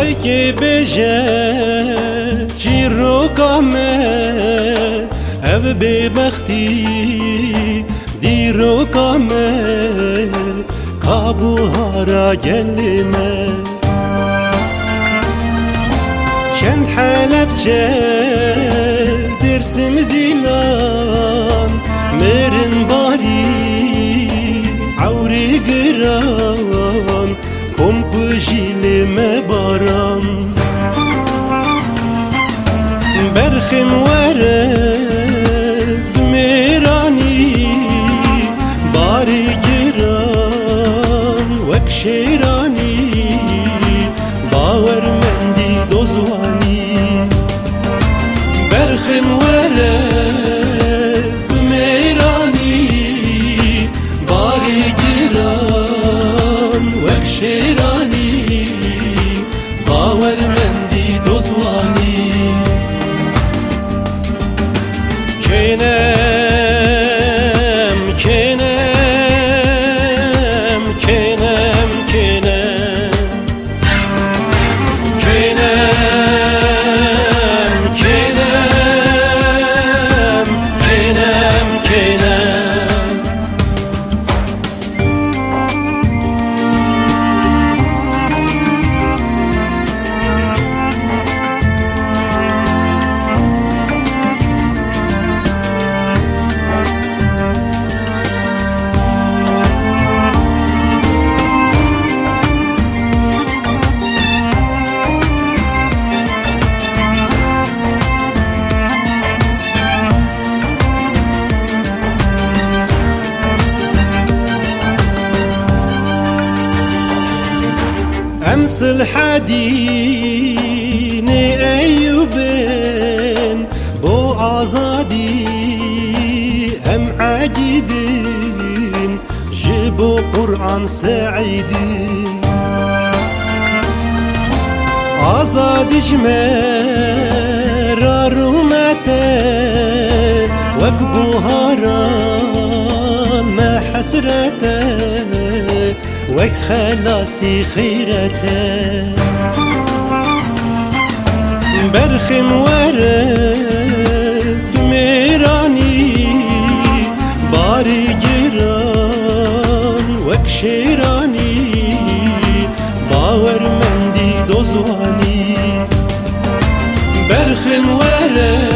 Ай ке беже чирокаме Эв бебахти дирокаме Кабухара гелме Чен халепче дерсим зилам برخم ورد میرانی باری گران وک شیرانی أمس الحدين أيوبين بو عزادي أم عاجدين جيبوا قرآن سعيدين آزاد جمر رومته وقبو هاران ما حسرته وك خلاصي خيرته. برخم ورد ميراني باري جيران وك شيراني باور مندي دوزواني. برخم ورد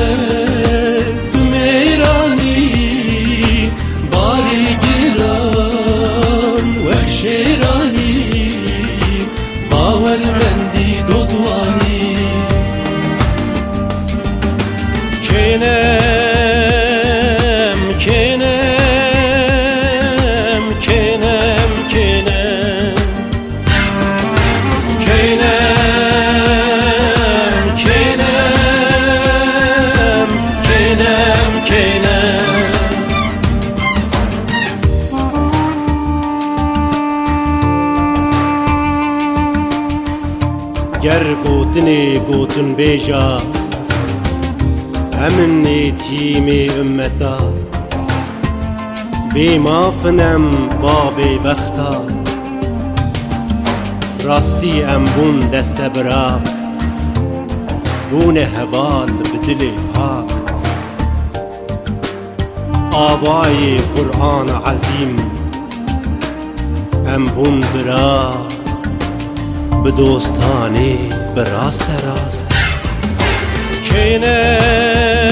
ger gotinê gotinbêja Hemin êtîmê ümmeta. Bêmafin em babê bexta Rastî em bûn deste birak Bûne heval bi dilê pak. Avayê Kur'an ezîm em bûn birak به دوستانی به راست راست. کنه